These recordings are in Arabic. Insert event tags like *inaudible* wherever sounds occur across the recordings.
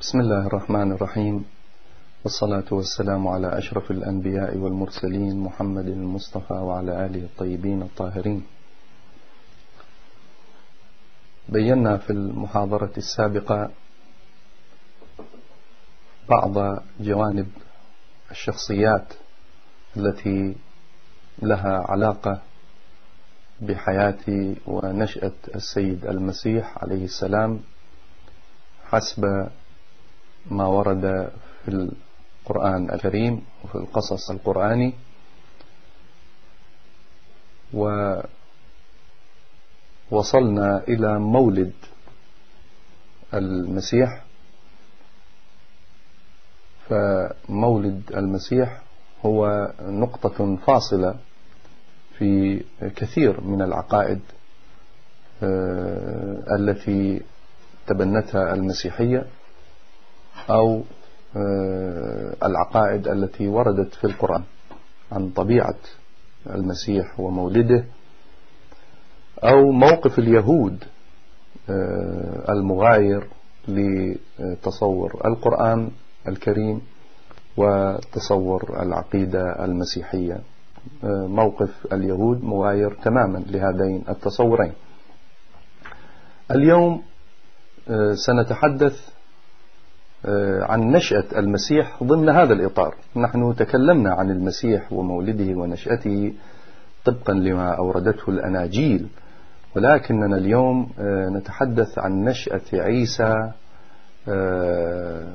بسم الله الرحمن الرحيم. والصلاة والسلام على أشرف الأنبياء والمرسلين محمد المصطفى وعلى آله الطيبين الطاهرين. بينا في المحاضرة السابقة بعض جوانب الشخصيات التي لها علاقة بحياة ونشأة السيد المسيح عليه السلام حسب ما ورد في القرآن الكريم وفي القصص القرآني. ووصلنا إلى مولد المسيح. فمولد المسيح هو نقطة فاصلة في كثير من العقائد آه، التي تبنتها المسيحية. أو آه، العقائد التي وردت في القرآن عن طبيعة المسيح ومولده أو موقف اليهود آه، المغاير لتصور القرآن الكريم وتصور العقيدة المسيحية. آه، موقف اليهود مغاير تماما لهذين التصورين. اليوم سنتحدث عن نشأة المسيح ضمن هذا الإطار. نحن تكلمنا عن المسيح ومولده ونشأته طبقا لما أوردته الأناجيل. ولكننا اليوم آه، نتحدث عن نشأة عيسى آه،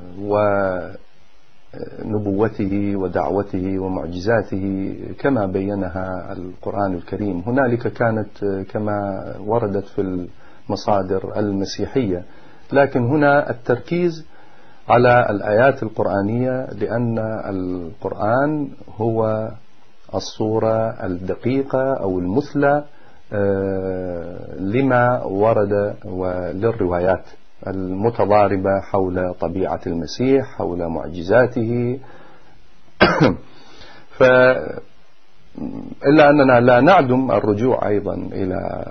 ونبوته ودعوته ومعجزاته كما بينها القرآن الكريم. هنالك كانت كما وردت في المصادر المسيحية. لكن هنا التركيز على الآيات القرآنية لأن القرآن هو الصورة الدقيقة أو المثلى آه، لما ورد وللروايات المتضاربة حول طبيعة المسيح حول معجزاته. *coughs* ف إلا أننا لا نعدم الرجوع أيضا إلى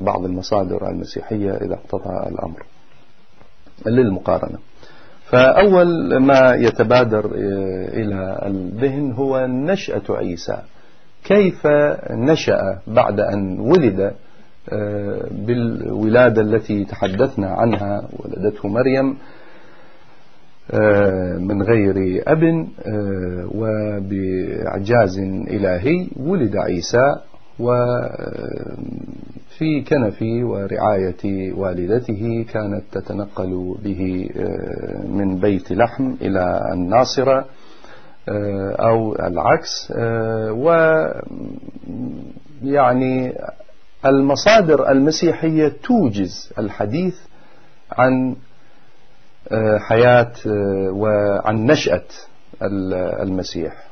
بعض المصادر المسيحية إذا اقتضى الأمر. للمقارنة. فأول ما يتبادر إلى الذهن هو نشأة عيسى. كيف نشأ بعد أن ولد آه، بالولادة التي تحدثنا عنها ولدته مريم آه، من غير أب آه، وبإعجاز إلهي ولد عيسى وفي كنف ورعاية والدته كانت تتنقل به آه، من بيت لحم إلى الناصرة آه، أو العكس آه، ويعني المصادر المسيحية توجز الحديث عن حياة وعن نشأة المسيح.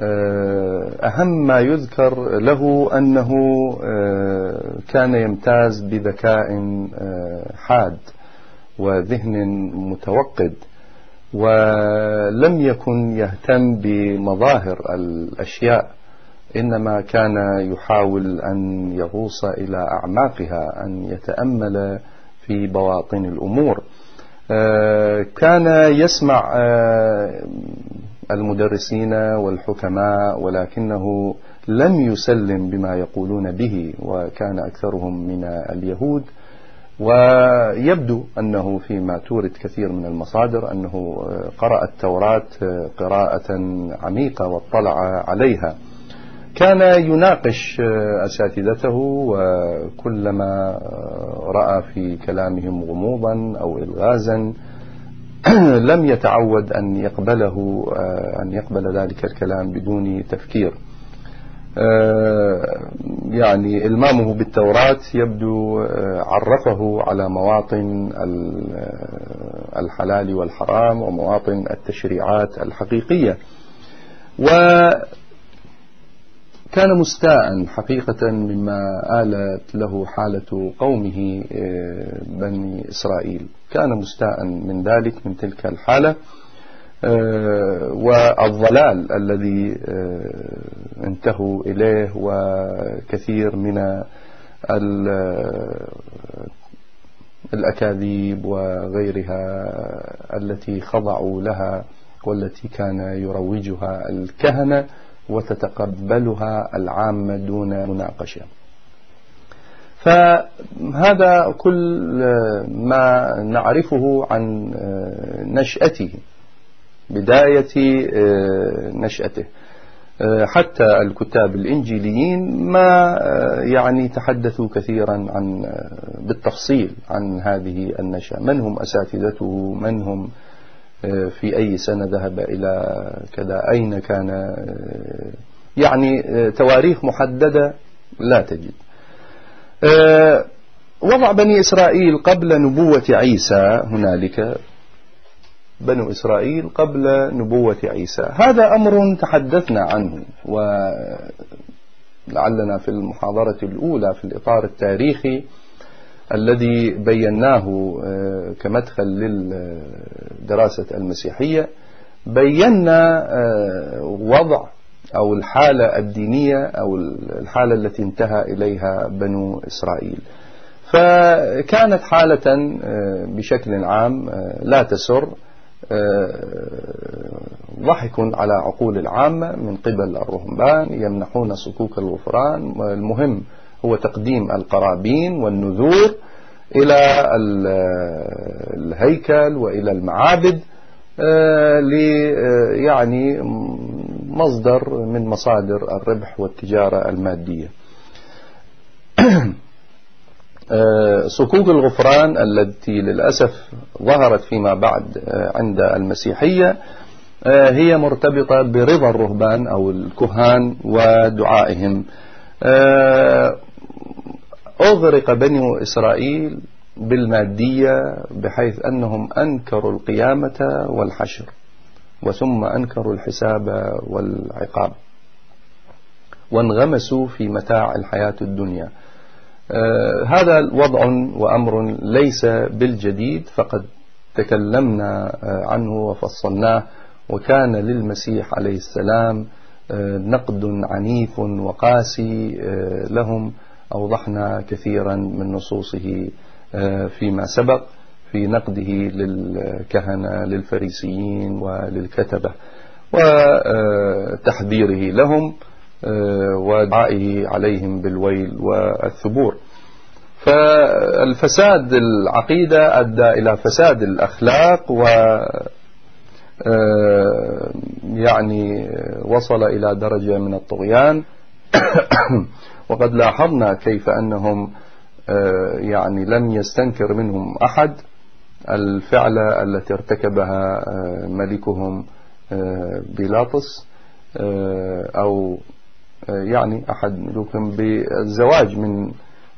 أهم ما يذكر له أنه آه، كان يمتاز بذكاء آه، حاد وذهن متوقد ولم يكن يهتم بمظاهر الأشياء إنما كان يحاول أن يغوص إلى أعماقها أن يتأمل في بواطن الأمور. كان يسمع المدرسين والحكماء ولكنه لم يسلم بما يقولون به وكان أكثرهم من اليهود. ويبدو أنه فيما تورد كثير من المصادر أنه قرأ التوراة قراءة عميقة واطلع عليها. كان يناقش أساتذته وكلما رأى في كلامهم غموضا أو إلغازا *clears throat* لم يتعود أن يقبله آه، أن يقبل ذلك الكلام بدون تفكير. آه، يعني إلمامه بالتوراة يبدو آه، عرفه على مواطن الحلال والحرام ومواطن التشريعات الحقيقية. و كان مستاء حقيقة مما آلت له حالة قومه آه، بني إسرائيل. كان مستاء من ذلك من تلك الحالة. آه، والضلال الذي آه، انتهوا إليه وكثير من الأكاذيب وغيرها التي خضعوا لها والتي كان يروجها الكهنة. وتتقبلها العامة دون مناقشة. فهذا كل ما نعرفه عن نشأته بداية نشأته. حتى الكتاب الإنجيليين ما يعني تحدثوا كثيرا عن بالتفصيل عن هذه النشأة. من هم أساتذته؟ من هم في أي سنة ذهب إلى كذا أين كان يعني تواريخ محددة لا تجد. وضع بني إسرائيل قبل نبوة عيسى هنالك. بنو إسرائيل قبل نبوة عيسى. هذا أمر تحدثنا عنه ولعلنا في المحاضرة الأولى في الإطار التاريخي الذي بيناه آه، كمدخل للدراسة المسيحية بينا آه، وضع أو الحالة الدينية أو الحالة التي انتهى إليها بنو إسرائيل. فكانت حالة آه، بشكل عام لا تسر ضحك على عقول العامة من قبل الرهبان يمنحون صكوك الغفران المهم هو تقديم القرابين والنذور إلى الهيكل وإلى المعابد آه، آه، يعني مصدر من مصادر الربح والتجارة المادية. *clears throat* آه، صكوك الغفران التي للأسف ظهرت فيما بعد عند المسيحية هي مرتبطة برضا الرهبان أو الكهان ودعائهم. أغرق بنو إسرائيل بالمادية بحيث أنهم أنكروا القيامة والحشر وثم أنكروا الحساب والعقاب وانغمسوا في متاع الحياة الدنيا. آه هذا وضع وأمر ليس بالجديد فقد تكلمنا آه عنه وفصلناه وكان للمسيح عليه السلام آه نقد عنيف وقاسي لهم. أوضحنا كثيرا من نصوصه آه، فيما سبق في نقده للكهنة للفريسيين وللكتبة وتحذيره لهم آه، ودعائه عليهم بالويل والثبور. فالفساد العقيدة أدى إلى فساد الأخلاق و آه، يعني وصل إلى درجة من الطغيان. *coughs* وقد لاحظنا كيف أنهم آه، يعني لم يستنكر منهم أحد الفعلة التي ارتكبها آه، ملكهم آه، بيلاطس أو يعني أحد ملوكهم بالزواج من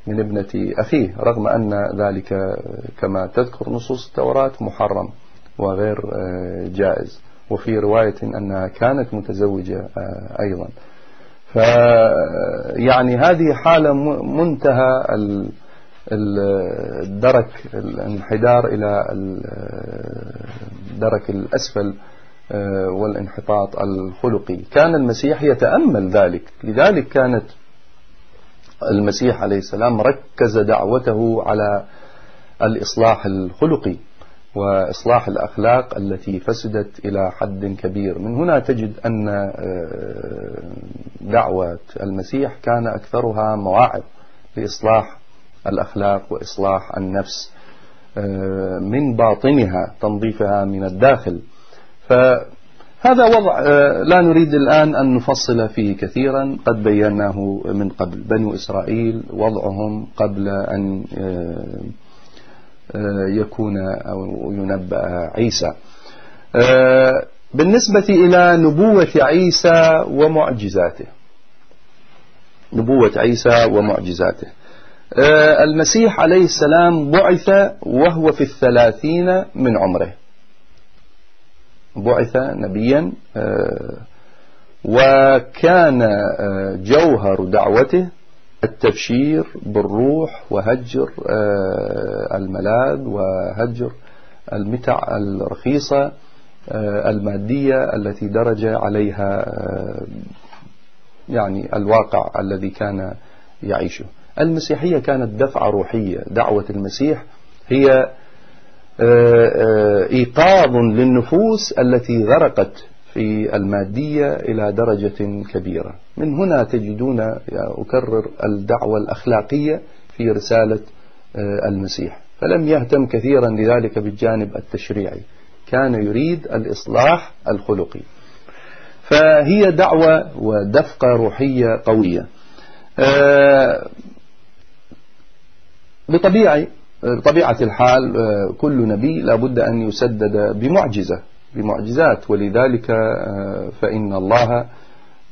من ابنة أخيه رغم أن ذلك كما تذكر نصوص التوراة محرم وغير جائز. وفي رواية أنها كانت متزوجة أيضا. ف يعني هذه حالة منتهى الدرك الانحدار إلى الدرك الأسفل آه، والانحطاط الخلقي. كان المسيح يتأمل ذلك. لذلك كانت المسيح عليه السلام ركز دعوته على الإصلاح الخلقي. وإصلاح الأخلاق التي فسدت إلى حد كبير. من هنا تجد أن آه، دعوة المسيح كان أكثرها مواعظ لإصلاح الأخلاق وإصلاح النفس آه، من باطنها تنظيفها من الداخل. فهذا وضع آه، لا نريد الآن أن نفصل فيه كثيرا. قد بيناه من قبل بنو إسرائيل وضعهم قبل أن يكون أو ينبأ عيسى. آه، بالنسبة إلى نبوة عيسى ومعجزاته. نبوة عيسى ومعجزاته. آه، المسيح عليه السلام بعث وهو في الثلاثين من عمره. بعث نبيا آه، وكان جوهر دعوته. التبشير بالروح وهجر آه، الملاذ وهجر المتع الرخيصة آه، المادية التي درج عليها آه، يعني الواقع الذي كان يعيشه. المسيحية كانت دفعة روحية. دعوة المسيح هي إيقاظ للنفوس التي غرقت في المادية إلى درجة كبيرة. من هنا تجدون أكرر الدعوة الأخلاقية في رسالة المسيح. فلم يهتم كثيرا لذلك بالجانب التشريعي. كان يريد الإصلاح الخلقي. فهي دعوة ودفقة روحية قوية. آه، بطبيعة بطبيعة الحال آه، كل نبي لابد أن يسدد بمعجزة. بمعجزات. ولذلك آه، فإن الله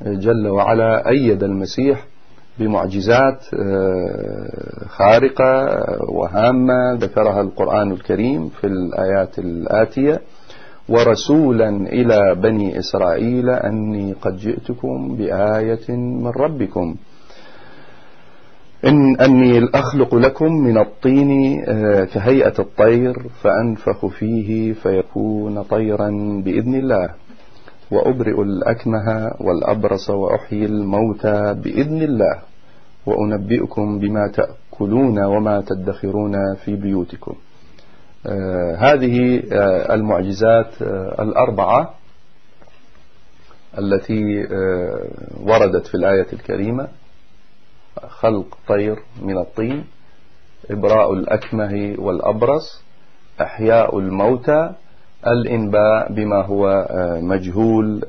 جل وعلا أيد المسيح بمعجزات خارقة وهامة. ذكرها القرآن الكريم في الآيات الآتية. ورسولا إلى بني إسرائيل أني قد جئتكم بآية من ربكم. إن أني أخلق لكم من الطين آه، كهيئة الطير فأنفخ فيه فيكون طيرا بإذن الله. وأبرئ الأكمه والأبرص وأحيي الموتى بإذن الله. وأنبئكم بما تأكلون وما تدخرون في بيوتكم. آه، هذه آه، المعجزات الأربعة التي وردت في الآية الكريمة. خلق طير من الطين إبراء الأكمه والأبرص أحياء الموتى الإنباء بما هو مجهول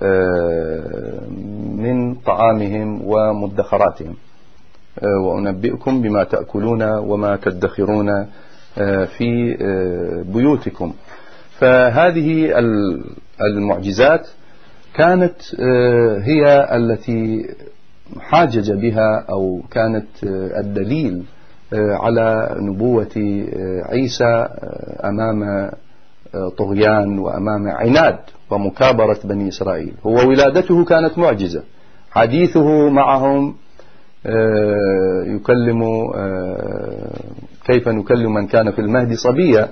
من طعامهم ومدخراتهم. وأنبئكم بما تأكلون وما تدخرون آه، في آه، بيوتكم. فهذه المعجزات كانت آه، هي التي حاجج بها أو كانت الدليل على نبوة عيسى أمام طغيان وأمام عناد ومكابرة بني إسرائيل. هو ولادته كانت معجزة. حديثه معهم يكلم كيف نكلم من كان في المهد صبيا.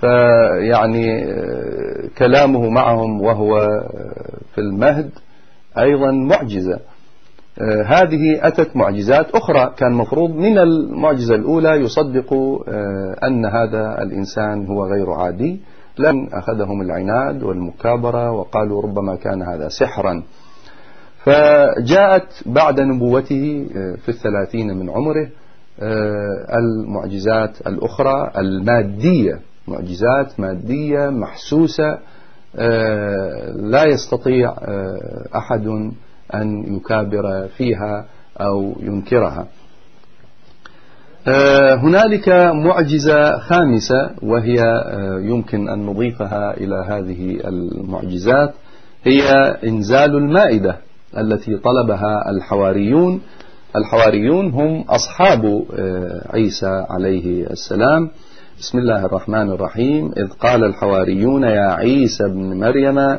فيعني آه، كلامه معهم وهو آه، في المهد أيضا معجزة. آه، هذه أتت معجزات أخرى. كان مفروض من المعجزة الأولى يصدق أن هذا الإنسان هو غير عادي. لن أخذهم العناد والمكابرة وقالوا ربما كان هذا سحرا. فجاءت بعد نبوته في الثلاثين من عمره آه، المعجزات الأخرى المادية. معجزات مادية محسوسة آه، لا يستطيع آه، أحد أن يكابر فيها أو ينكرها. هنالك معجزة خامسة وهي يمكن أن نضيفها إلى هذه المعجزات. هي إنزال المائدة التي طلبها الحواريون. الحواريون هم أصحاب آه، عيسى عليه السلام. بسم الله الرحمن الرحيم. إذ قال الحواريون يا عيسى ابن مريم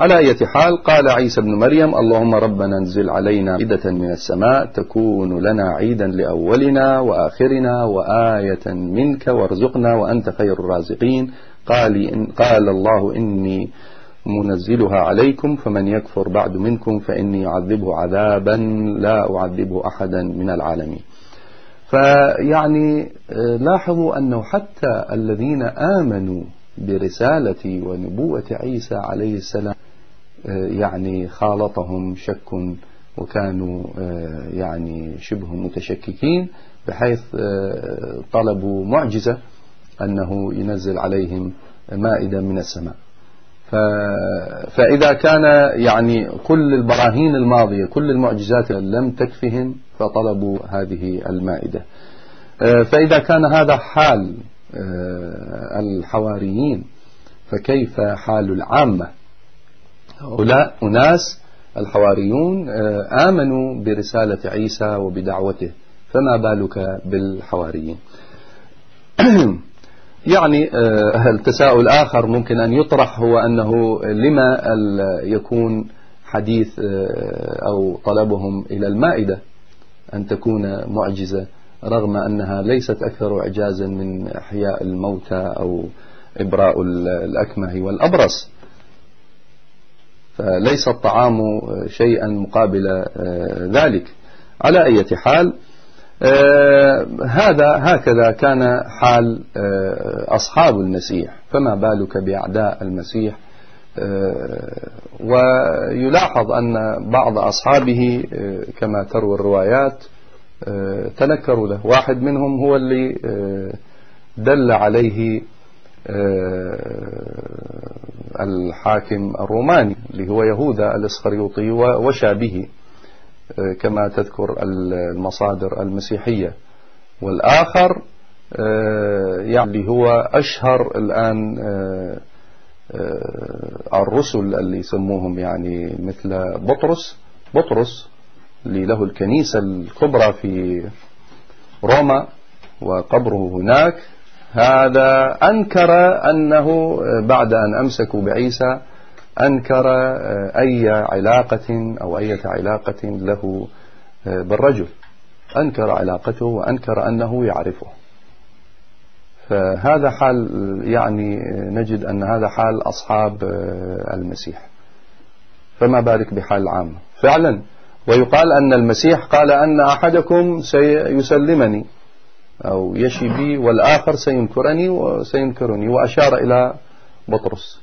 على أي حال قال عيسى بن مريم اللهم ربنا انزل علينا عيدة من السماء تكون لنا عيدا لأولنا وآخرنا وآية منك وارزقنا وأنت خير الرازقين. قال, إن قال الله إني منزلها عليكم فمن يكفر بعد منكم فإني أعذبه عذابا لا أعذبه أحدا من العالمين. فيعني آه، لاحظوا أنه حتى الذين آمنوا برسالة ونبوة عيسى عليه السلام يعني خالطهم شك وكانوا آه، يعني شبه متشككين بحيث آه، طلبوا معجزة أنه ينزل عليهم مائدة من السماء. فإذا كان يعني كل البراهين الماضية كل المعجزات لم تكفهم فطلبوا هذه المائدة. فإذا كان هذا حال آه، الحواريين فكيف حال العامة؟ هؤلاء أناس الحواريون آه، آمنوا برسالة عيسى وبدعوته فما بالك بالحواريين؟ *clears throat* يعني آه، التساؤل آخر ممكن أن يطرح هو أنه لما يكون حديث أو طلبهم إلى المائدة أن تكون معجزة رغم أنها ليست أكثر إعجازا من إحياء الموتى أو إبراء الأكمه والأبرص. فليس الطعام شيئا مقابل ذلك. على أي حال آه، هذا هكذا كان حال آه، أصحاب المسيح. فما بالك بأعداء المسيح؟ آه، ويلاحظ أن بعض أصحابه كما تروي الروايات تنكروا له. واحد منهم هو اللي دل عليه الحاكم الروماني اللي هو يهوذا الإسخريوطي وشابه كما تذكر المصادر المسيحية. والآخر آه، يعني هو أشهر الآن آه، آه، الرسل اللي يسموهم يعني مثل بطرس. بطرس اللي له الكنيسة الكبرى في روما وقبره هناك. هذا أنكر أنه بعد أن أمسكوا بعيسى أنكر آه، أي علاقة أو أي علاقة له آه، بالرجل. أنكر علاقته وأنكر أنه يعرفه. فهذا حال يعني آه، نجد أن هذا حال أصحاب المسيح. فما بالك بحال العامة فعلا. ويقال أن المسيح قال أن أحدكم سيسلمني. أو يشي بي والآخر سينكرني وسينكرني وأشار إلى بطرس.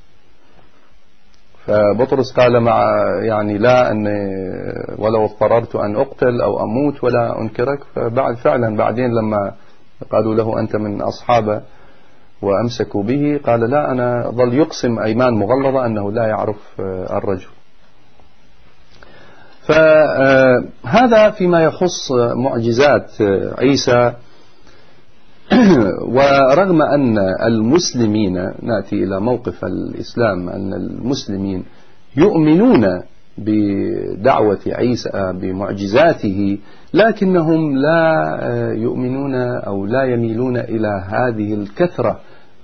فبطرس قال مع يعني لا أن ولو اضطررت أن أقتل أو أموت ولا أنكرك. فبعد فعلا بعدين لما قالوا له أنت من أصحابه وأمسكوا به قال لا أنا ظل يقسم أيمان مغلظة أنه لا يعرف الرجل. فهذا فيما يخص معجزات عيسى *coughs* ورغم أن المسلمين نأتي إلى موقف الإسلام أن المسلمين يؤمنون بدعوة عيسى بمعجزاته لكنهم لا يؤمنون أو لا يميلون إلى هذه الكثرة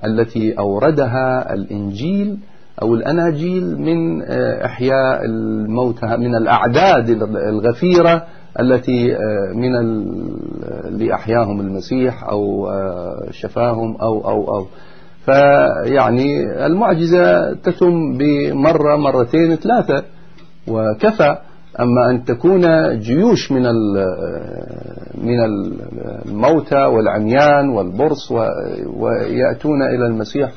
التي أوردها الإنجيل أو الأناجيل من إحياء الموتى من الأعداد الغفيرة التي آه، من اللي أحياهم المسيح أو آه، شفاهم أو أو أو. فيعني المعجزة تتم بمرة مرتين ثلاثة وكفى. أما أن تكون جيوش من من الموتى والعميان والبرص ويأتون إلى المسيح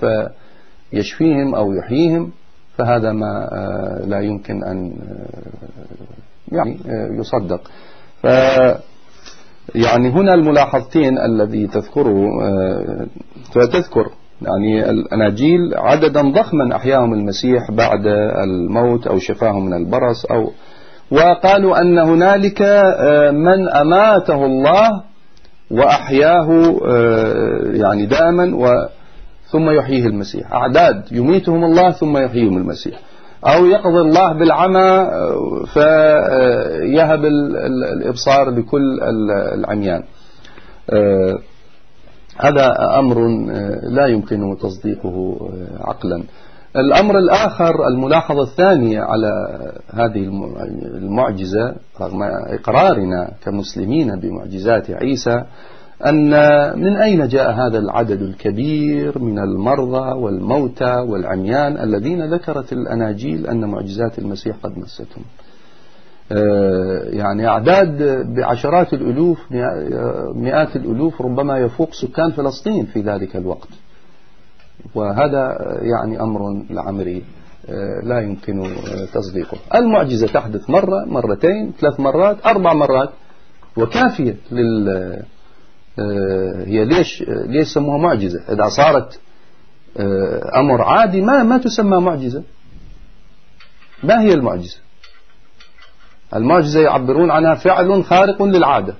فيشفيهم أو يحييهم فهذا ما آه، لا يمكن أن يعني يصدق. ف يعني هنا الملاحظتين الذي تذكره آه، فتذكر يعني الأناجيل عددا ضخما أحياهم المسيح بعد الموت أو شفاهم من البرص أو وقالوا أن هنالك آه، من أماته الله وأحياه آه، يعني دائما ثم يحييه المسيح. أعداد يميتهم الله ثم يحييهم المسيح. أو يقضي الله بالعمى فيهب الإبصار لكل العميان. آه، هذا أمر آه، لا يمكن تصديقه آه، عقلا. الأمر الآخر الملاحظة الثانية على هذه المعجزة رغم إقرارنا كمسلمين بمعجزات عيسى أن من أين جاء هذا العدد الكبير من المرضى والموتى والعميان الذين ذكرت الأناجيل أن معجزات المسيح قد مستهم؟ آه، يعني أعداد بعشرات الألوف مئات الألوف ربما يفوق سكان فلسطين في ذلك الوقت. وهذا يعني أمر العمري آه، لا يمكن تصديقه. المعجزة تحدث مرة مرتين ثلاث مرات أربع مرات وكافية لل آه، هي ليش ليش سموها معجزة؟ إذا صارت آه، أمر عادي ما ما تسمى معجزة. ما هي المعجزة؟ المعجزة يعبرون عنها فعل خارق للعادة.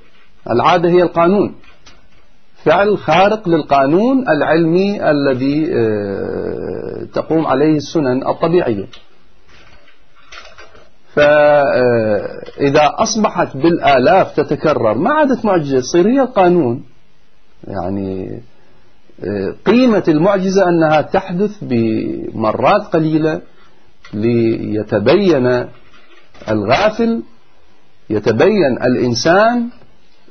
العادة هي القانون. فعل خارق للقانون العلمي الذي آه، تقوم عليه السنن الطبيعية. فإذا أصبحت بالآلاف تتكرر ما عادت معجزة تصير هي القانون. يعني قيمة المعجزة أنها تحدث بمرات قليلة ليتبين الغافل يتبين الإنسان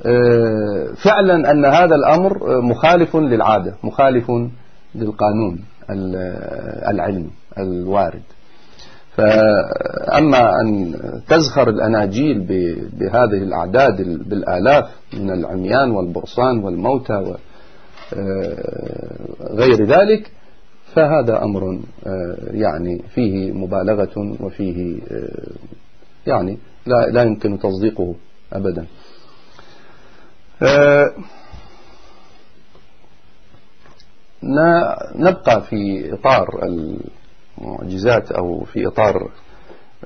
آه، فعلا أن هذا الأمر مخالف للعادة مخالف للقانون العلمي الوارد. فأما أن تزخر الأناجيل بهذه الأعداد بالآلاف من العميان والبرصان والموتى وغير آه، ذلك فهذا أمر آه، يعني فيه مبالغة وفيه آه، يعني لا, لا يمكن تصديقه أبدا. نبقى في إطار المعجزات أو في إطار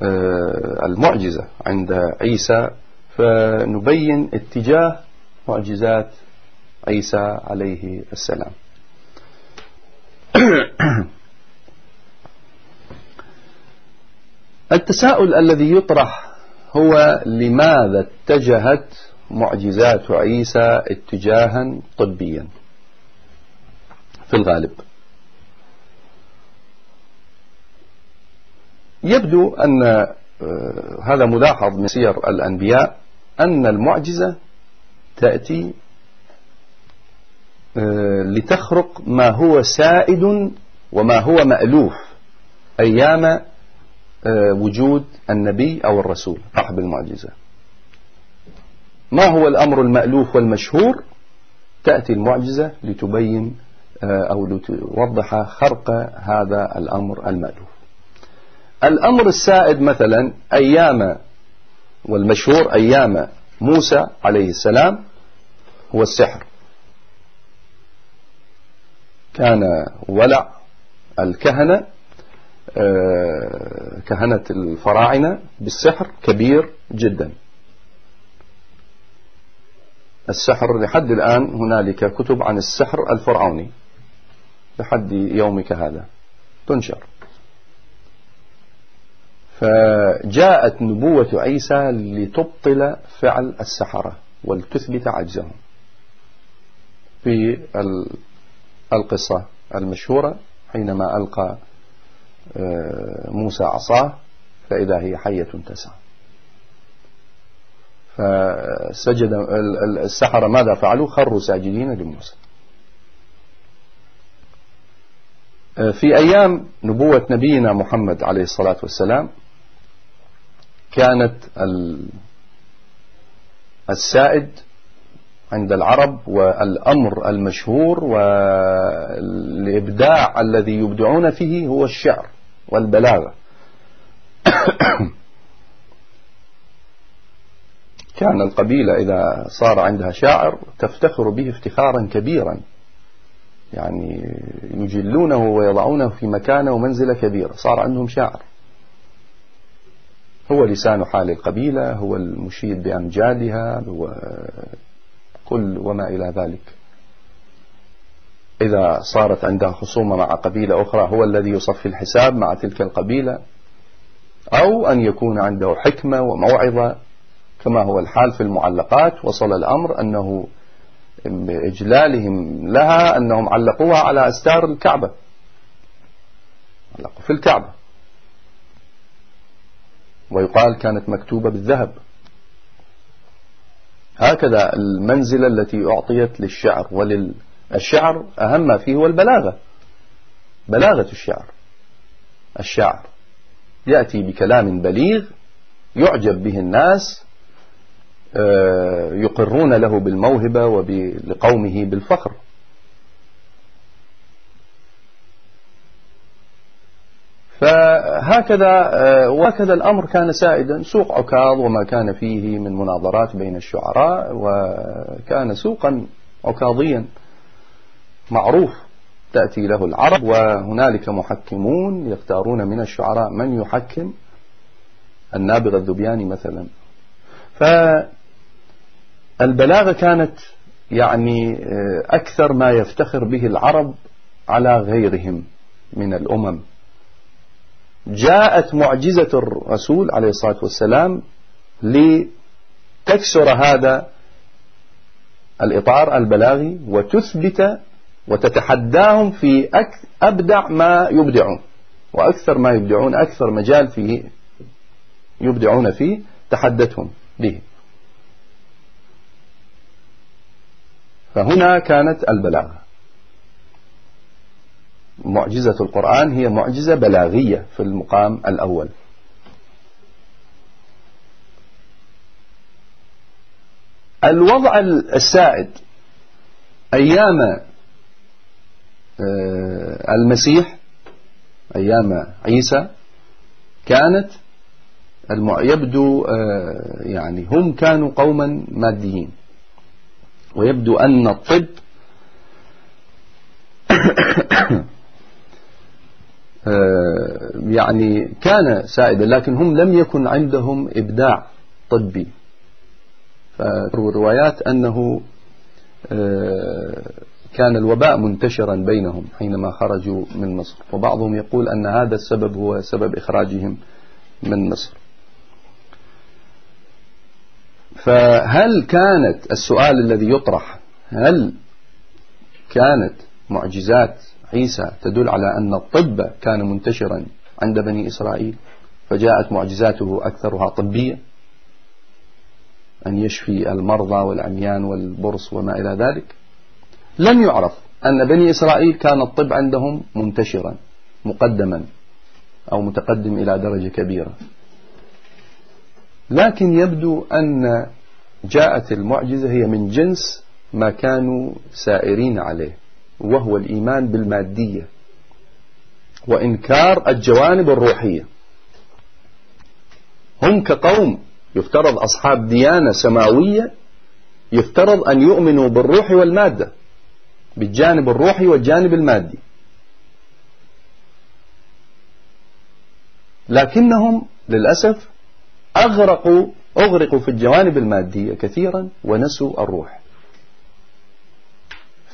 آه، المعجزة عند عيسى فنبين اتجاه معجزات عيسى عليه السلام. *coughs* التساؤل الذي يطرح هو لماذا اتجهت معجزات عيسى اتجاها طبيا في الغالب؟ يبدو أن آه، هذا ملاحظ من سير الأنبياء أن المعجزة تأتي آه، لتخرق ما هو سائد وما هو مألوف أيام آه، وجود النبي أو الرسول صاحب المعجزة. ما هو الأمر المألوف والمشهور؟ تأتي المعجزة لتبين أو لتوضح خرق هذا الأمر المألوف. الأمر السائد مثلا أيام والمشهور أيام موسى عليه السلام هو السحر. كان ولع الكهنة آه، كهنة الفراعنة بالسحر كبير جدا. السحر لحد الآن هنالك كتب عن السحر الفرعوني لحد يومك هذا. تنشر. فجاءت نبوة عيسى لتبطل فعل السحرة ولتثبت عجزهم في القصة المشهورة حينما ألقى آه، موسى عصاه فإذا هي حية تسعى. فسجد السحرة ماذا فعلوا؟ خروا ساجدين لموسى. آه، في أيام نبوة نبينا محمد عليه الصلاة والسلام كانت السائد عند العرب والأمر المشهور والإبداع الذي يبدعون فيه هو الشعر والبلاغة. *coughs* كان القبيلة إذا صار عندها شاعر تفتخر به افتخارا كبيرا يعني يجلونه ويضعونه في مكانه ومنزلة كبيرة صار عندهم شاعر. هو لسان حال القبيلة هو المشيد بأمجادها هو كل وما إلى ذلك. إذا صارت عندها خصومة مع قبيلة أخرى هو الذي يصفي الحساب مع تلك القبيلة أو أن يكون عنده حكمة وموعظة كما هو الحال في المعلقات. وصل الأمر أنه بإجلالهم لها أنهم علقوها على أستار الكعبة علقوا في الكعبة. ويقال كانت مكتوبة بالذهب. هكذا المنزلة التي أعطيت للشعر وللشعر أهم ما فيه هو البلاغة. بلاغة الشعر. الشعر. يأتي بكلام بليغ يعجب به الناس آه، يقرون له بالموهبة ولقومه بالفخر. فهكذا آه، وهكذا الأمر كان سائدا. سوق عكاظ وما كان فيه من مناظرات بين الشعراء وكان سوقا عكاظيا معروف. تأتي له العرب وهنالك محكمون يختارون من الشعراء من يحكم. النابغ الذبياني مثلا. فالبلاغة كانت يعني آه، أكثر ما يفتخر به العرب على غيرهم من الأمم. جاءت معجزة الرسول عليه الصلاة والسلام لتكسر هذا الإطار البلاغي وتثبت وتتحداهم في أبدع ما يبدعون. وأكثر ما يبدعون أكثر مجال فيه يبدعون فيه تحدثهم به. فهنا كانت البلاغة. معجزة القرآن هي معجزة بلاغية في المقام الأول. الوضع السائد أيام آه، المسيح أيام عيسى كانت يبدو آه، يعني هم كانوا قوما ماديين. ويبدو أن الطب *coughs* *coughs* آه، يعني كان سائدا لكن هم لم يكن عندهم إبداع طبي. فالروايات أنه آه، كان الوباء منتشرا بينهم حينما خرجوا من مصر. وبعضهم يقول أن هذا السبب هو سبب إخراجهم من مصر. فهل كانت السؤال الذي يطرح هل كانت معجزات عيسى تدل على أن الطب كان منتشرا عند بني إسرائيل فجاءت معجزاته أكثرها طبية أن يشفي المرضى والعميان والبرص وما إلى ذلك. لم يعرف أن بني إسرائيل كان الطب عندهم منتشرا مقدما أو متقدم إلى درجة كبيرة. لكن يبدو أن جاءت المعجزة هي من جنس ما كانوا سائرين عليه. وهو الإيمان بالمادية وإنكار الجوانب الروحية. هم كقوم يفترض أصحاب ديانة سماوية يفترض أن يؤمنوا بالروح والمادة بالجانب الروحي والجانب المادي. لكنهم للأسف أغرقوا أغرقوا في الجوانب المادية كثيرا ونسوا الروح.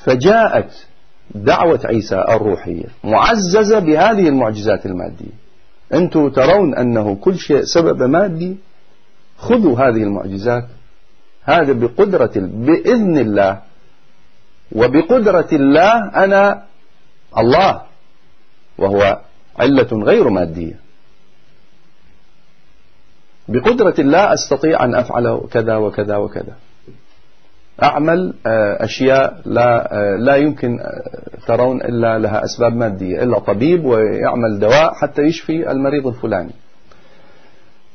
فجاءت دعوة عيسى الروحية معززة بهذه المعجزات المادية. أنتم ترون أنه كل شيء سبب مادي. خذوا هذه المعجزات. هذا بقدرة بإذن الله. وبقدرة الله أنا الله وهو علة غير مادية. بقدرة الله أستطيع أن أفعل كذا وكذا وكذا. أعمل آه، أشياء لا آه، لا يمكن آه، ترون إلا لها أسباب مادية إلا طبيب ويعمل دواء حتى يشفي المريض الفلاني.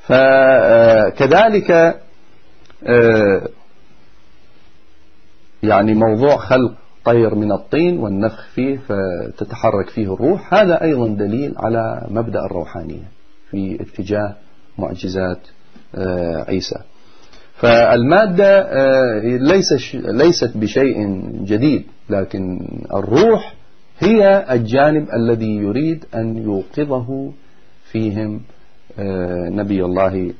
فكذلك يعني موضوع خلق طير من الطين والنفخ فيه فتتحرك فيه الروح هذا أيضا دليل على مبدأ الروحانية في اتجاه معجزات عيسى. فالمادة ليس ليست بشيء جديد لكن الروح هي الجانب الذي يريد أن يوقظه فيهم نبي الله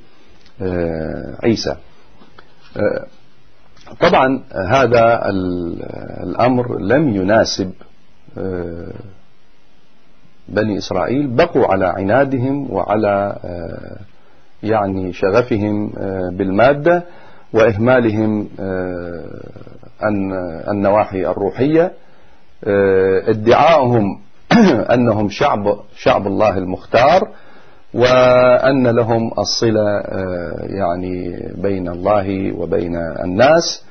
عيسى. طبعا هذا الأمر لم يناسب بني إسرائيل بقوا على عنادهم وعلى يعني شغفهم بالمادة وإهمالهم النواحي الروحية. ادعاءهم *clears throat* أنهم شعب شعب الله المختار وأن لهم الصلة آه، يعني بين الله وبين الناس.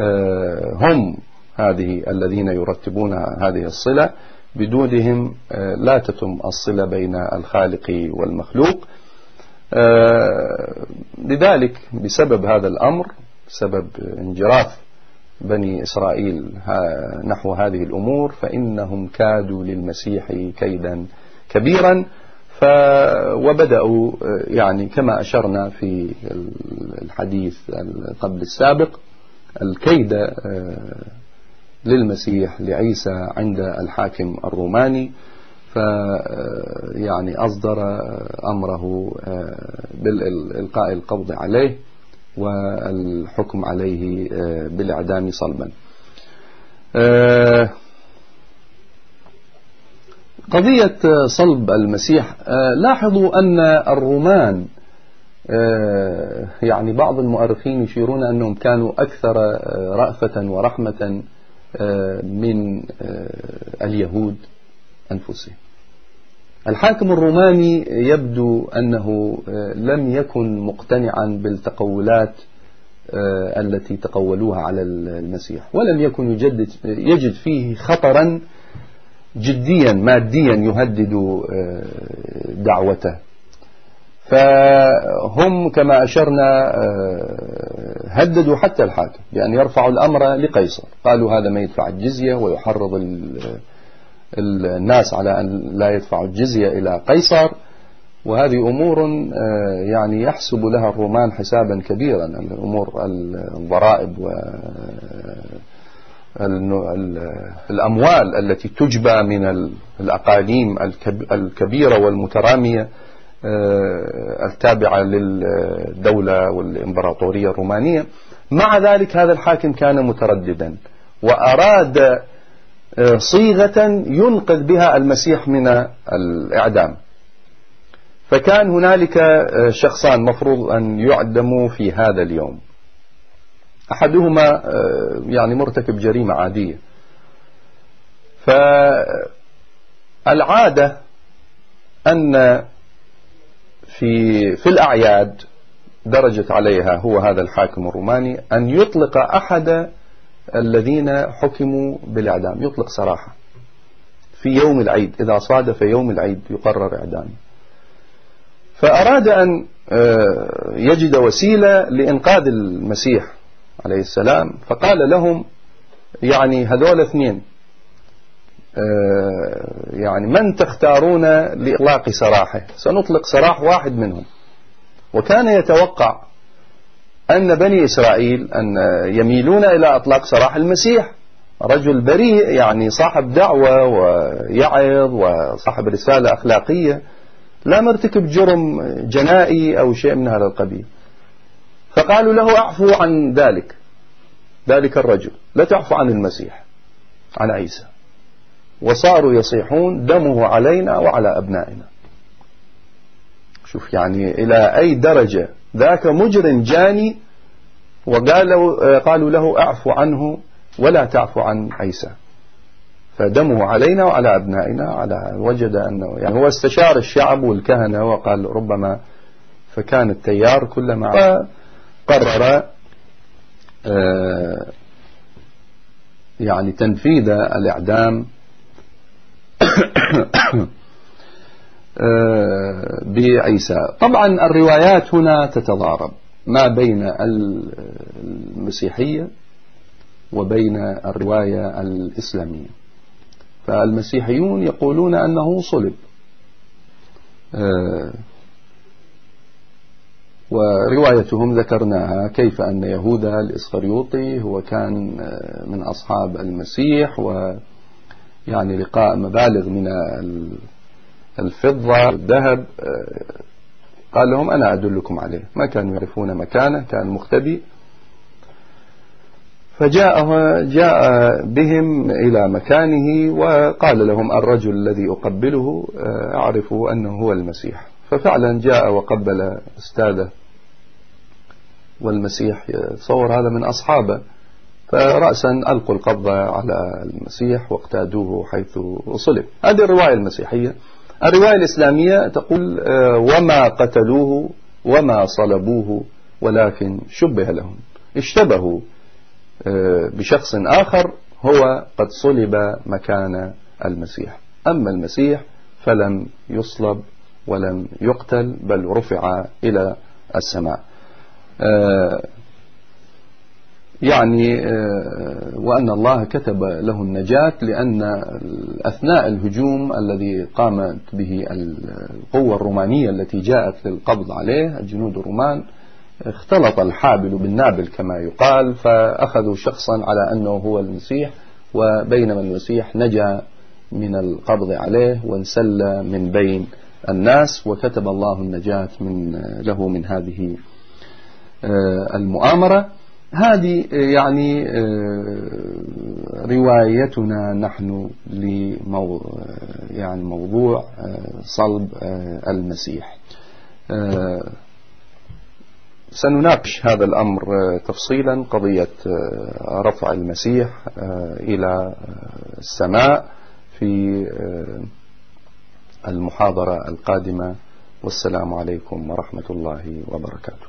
آه، هم هذه الذين يرتبون هذه الصلة بدونهم آه، لا تتم الصلة بين الخالق والمخلوق. لذلك بسبب هذا الأمر بسبب انجراف بني إسرائيل نحو هذه الأمور فإنهم كادوا للمسيح كيدا كبيرا وبدأوا يعني كما أشرنا في الحديث قبل السابق الكيد آه، للمسيح لعيسى عند الحاكم الروماني. ف آه، يعني أصدر أمره آه، بالإلقاء القبض عليه والحكم عليه بالإعدام صلبا. قضية صلب المسيح آه، لاحظوا أن الرومان آه، يعني بعض المؤرخين يشيرون أنهم كانوا أكثر آه، رأفة ورحمة من اليهود أنفسهم. الحاكم الروماني يبدو أنه لم يكن مقتنعا بالتقولات التي تقولوها على المسيح ولم يكن يجدد يجد فيه خطرا جديا ماديا يهدد دعوته. فهم كما أشرنا آه، هددوا حتى الحاكم بأن يرفعوا الأمر لقيصر. قالوا هذا ما يدفع الجزية ويحرض الناس على أن لا يدفعوا الجزية إلى قيصر وهذه أمور آه، يعني يحسب لها الرومان حسابا كبيرا الأمور الضرائب و الأموال التي تجبى من الأقاليم الكبيرة والمترامية آه، التابعة للدولة والإمبراطورية الرومانية. مع ذلك هذا الحاكم كان مترددا وأراد آه، صيغة ينقذ بها المسيح من الإعدام. فكان هنالك آه، شخصان مفروض أن يعدموا في هذا اليوم. أحدهما يعني مرتكب جريمة عادية. فالعادة أن في في الأعياد درجت عليها هو هذا الحاكم الروماني أن يطلق أحد الذين حكموا بالإعدام. يطلق سراحة في يوم العيد إذا صادف يوم العيد يقرر إعدامه فأراد أن آه، يجد وسيلة لإنقاذ المسيح عليه السلام. فقال لهم يعني هذول اثنين آه، يعني من تختارون لإطلاق سراحه؟ سنطلق سراح واحد منهم. وكان يتوقع أن بني إسرائيل أن يميلون إلى إطلاق سراح المسيح. رجل بريء يعني صاحب دعوة ويعظ وصاحب رسالة أخلاقية لا مرتكب جرم جنائي أو شيء من هذا القبيل. فقالوا له أعفو عن ذلك ذلك الرجل. لا تعفو عن المسيح عن عيسى. وصاروا يصيحون دمه علينا وعلى أبنائنا. شوف يعني إلى أي درجة ذاك مجرم جاني وقالوا قالوا له اعفو عنه ولا تعفو عن عيسى. فدمه علينا وعلى أبنائنا على وجد أنه يعني هو استشار الشعب والكهنة وقال ربما فكان التيار كلما قرر آه، يعني تنفيذ الإعدام. آه، *coughs* بعيسى. طبعا الروايات هنا تتضارب ما بين المسيحية وبين الرواية الإسلامية. فالمسيحيون يقولون أنه صلب. آه، وروايتهم ذكرناها كيف أن يهوذا الإسخريوطي هو كان آه، من أصحاب المسيح و يعني لقاء مبالغ من الفضة والذهب آه، قال لهم أنا أدلكم عليه. ما كانوا يعرفون مكانه كان مختبئ فجاء جاء بهم إلى مكانه وقال لهم الرجل الذي أقبله آه، أعرف أنه هو المسيح. ففعلا جاء وقبل أستاذه والمسيح تصور هذا من أصحابه. فرأسا ألقوا القبضة على المسيح واقتادوه حيث صلب هذه الرواية المسيحية. الرواية الإسلامية تقول آه، وما قتلوه وما صلبوه ولكن شبه لهم. اشتبهوا آه، بشخص آخر هو قد صلب مكان المسيح. أما المسيح فلم يصلب ولم يقتل بل رفع إلى السماء. آه، يعني آه، وأن الله كتب له النجاة لأن أثناء الهجوم الذي قامت به القوة الرومانية التي جاءت للقبض عليه الجنود الرومان اختلط الحابل بالنابل كما يقال فأخذوا شخصا على أنه هو المسيح وبينما المسيح نجا من القبض عليه وانسل من بين الناس وكتب الله النجاة من له من هذه آه، المؤامرة. هذه يعني آه، روايتنا نحن لمو يعني موضوع آه، صلب آه، المسيح. سنناقش هذا الأمر تفصيلا قضية رفع المسيح إلى السماء في المحاضرة القادمة. والسلام عليكم ورحمة الله وبركاته.